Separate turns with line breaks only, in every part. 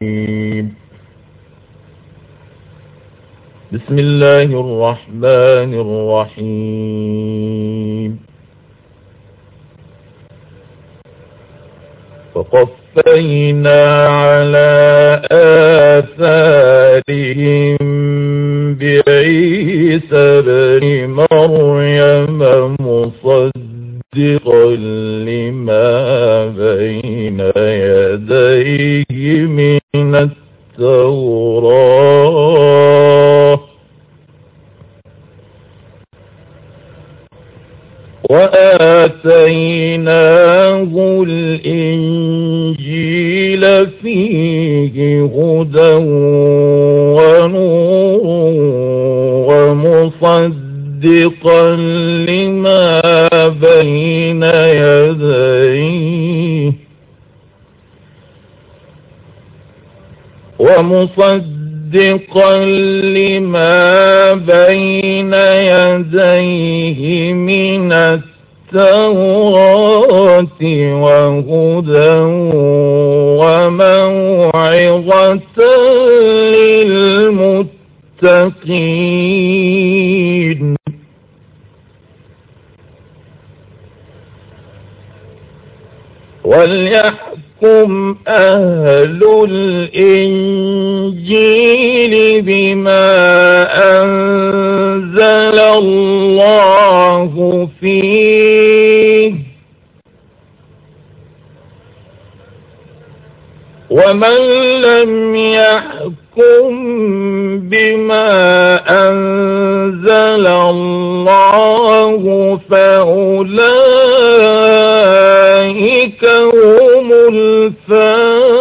بسم الله الرحمن الرحيم. فقفينا على آثارهم بعيسى بن مريم مصدقا لما بين يديه من التوراة. وآتيناه الإنجيل فيه هدى ونور ومصدقا لما بين يديه. ومصدقا لما بين يديه من التوراة وهدى وموعظة للمتقين. وليحكم أهل الإنجيل بما ومن لم يحكم بما أنزل الله فأولئك هم الفاسقون.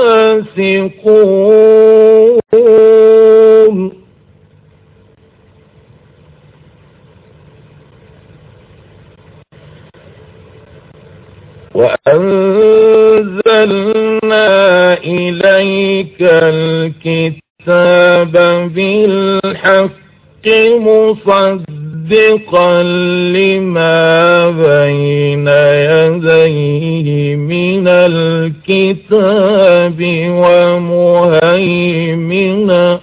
وأنزلنا إليك الكتاب بالحق مصدقا لما بين يديه من الكتاب ومهيمنا.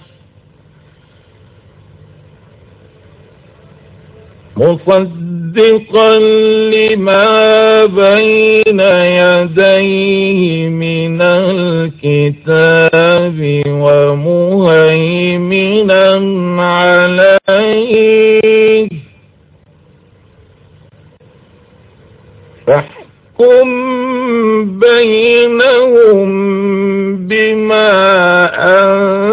مصدقا لما بين يديه من الكتاب ومهيمنا عليه. فاحكم بينهم بما أنزل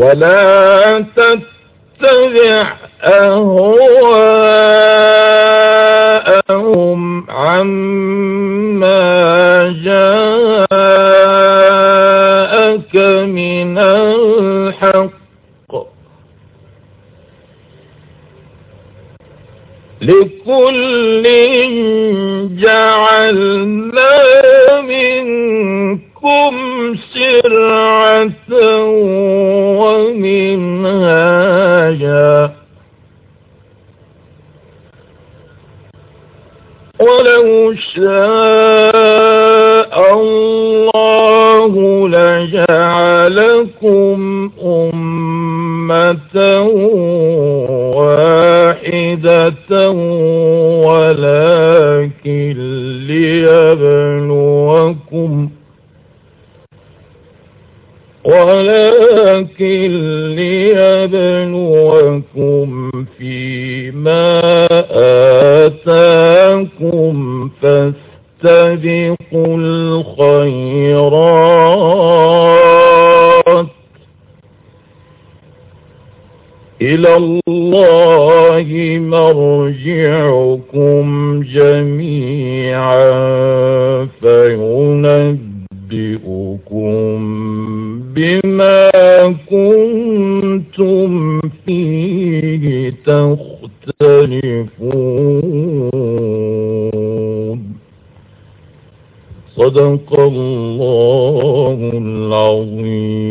ولا تتبع أهواءهم عما جاءك من الحق. لكل جعلنا ومنهاجا ولو شاء الله لجعلكم أمة واحدة ولكن ليبلوكم ولكن ليبلوكم فيما آتاكم فاستبقوا الخيرات إلى الله مرجعكم جميعا فينبئكم بما كنتم فيه تختلفون. صدق الله العظيم.